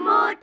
More